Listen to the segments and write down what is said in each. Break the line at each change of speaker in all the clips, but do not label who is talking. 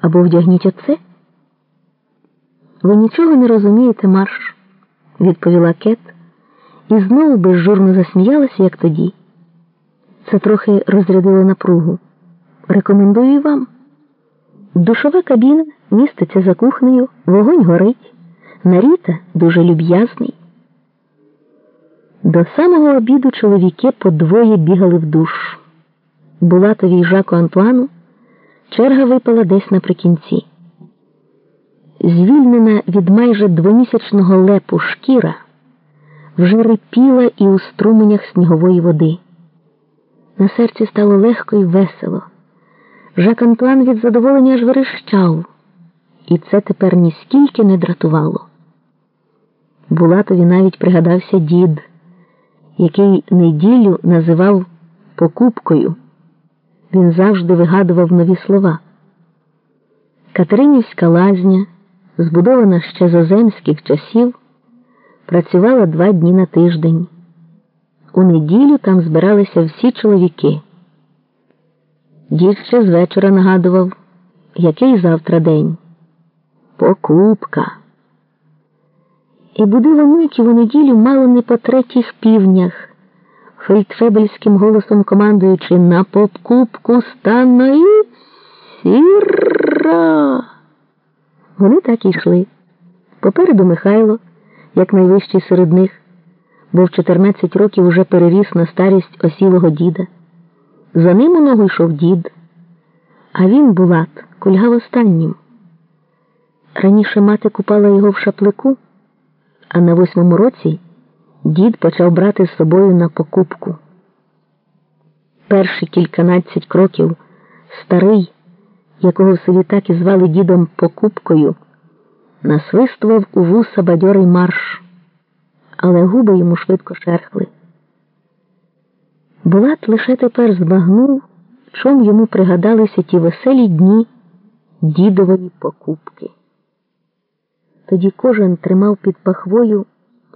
або вдягніть оце. Ви нічого не розумієте, марш, відповіла Кет і знову безжурно засміялася, як тоді. Це трохи розрядило напругу. Рекомендую вам. Душова кабіна міститься за кухнею, вогонь горить, наріта дуже люб'язний. До самого обіду чоловіки подвоє бігали в душ. Булатові й Жаку Антуану черга випала десь наприкінці. Звільнена від майже двомісячного лепу шкіра вже рипіла і у струменях снігової води. На серці стало легко і весело. Жак від задоволення аж верещав, і це тепер ніскільки не дратувало. Булатові навіть пригадався дід, який неділю називав покупкою. Він завжди вигадував нові слова. Катеринівська лазня, збудована ще з оземських часів, працювала два дні на тиждень. У неділю там збиралися всі чоловіки. Дід ще з вечора нагадував, який завтра день. Покупка. І будила миків у неділю мало не по третіх півнях, фельдфебельським голосом командуючи на покупку станої сіра. Вони так і йшли. Попереду Михайло, як найвищий серед них, бо в 14 років уже переріс на старість осілого діда. За ним у ногу йшов дід, а він, Булат, кульгав останнім. Раніше мати купала його в шаплику, а на восьмому році дід почав брати з собою на покупку. Перші кільканадцять кроків старий, якого в селі так і звали дідом покупкою, насвистував у вуса бадьорий марш, але губи йому швидко шерхли. Булат лише тепер збагнув, чом йому пригадалися ті веселі дні дідової покупки. Тоді кожен тримав під пахвою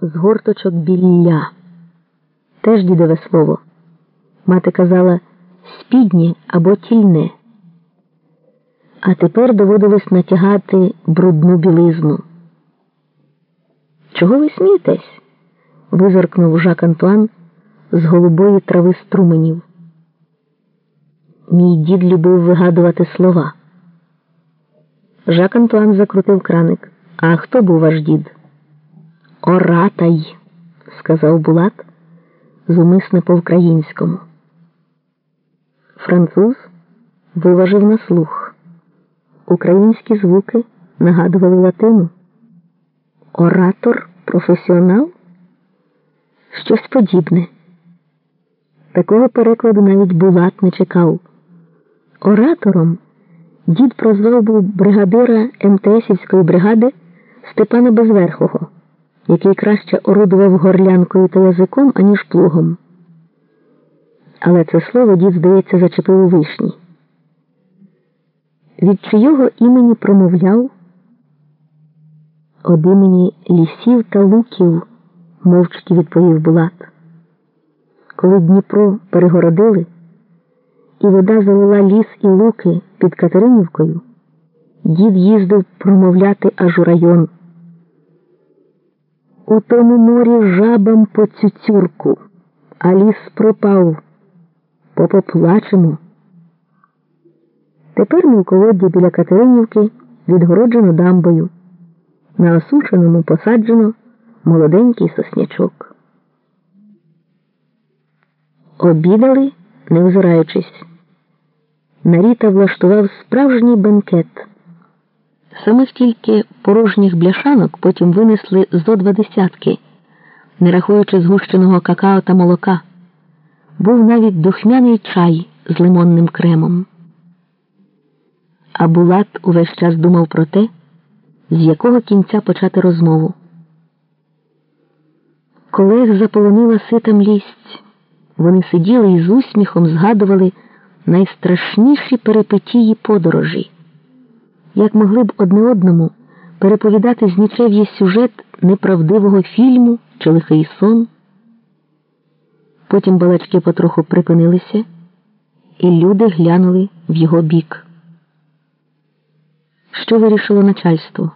з горточок білля. Теж дідове слово. Мати казала спіднє або тільне. А тепер доводилось натягати брудну білизну. Чого ви смієтесь? визиркнув Жак Антуан з голубої трави струменів. Мій дід любив вигадувати слова. Жак Антуан закрутив краник. А хто був ваш дід? Оратай, сказав Булат зумисне по-українському. Француз виважив на слух. Українські звуки нагадували латину. Оратор професіонал? Щось подібне. Такого перекладу навіть Булат не чекав. Оратором дід прозвав був бригадира МТСівської бригади Степана Безверхого, який краще орудував горлянкою та язиком, аніж плугом. Але це слово дід, здається, зачепив у вишні. Від чийого імені промовляв Од імені лісів та луків, мовчки відповів Булат. Коли Дніпро перегородили, і вода залила ліс і луки під Катеринівкою, дід їздив промовляти аж у район. У тому морі жабам по цюцюрку, а ліс пропав. Попоплачемо. Тепер мілководдя біля Катеринівки відгороджено дамбою. На осушеному посаджено молоденький соснячок. Обідали, не озираючись. Наріта влаштував справжній бенкет. Самих тільки порожніх бляшанок потім винесли зо два десятки, не рахуючи згущеного какао та молока. Був навіть духмяний чай з лимонним кремом. А Булат увесь час думав про те, з якого кінця почати розмову. Колег заполонила сита млість. Вони сиділи і з усміхом згадували найстрашніші перипетії подорожі, як могли б одне одному переповідати з сюжет неправдивого фільму чи лихий сон. Потім балачки потроху припинилися, і люди глянули в його бік. що вирішило начальство.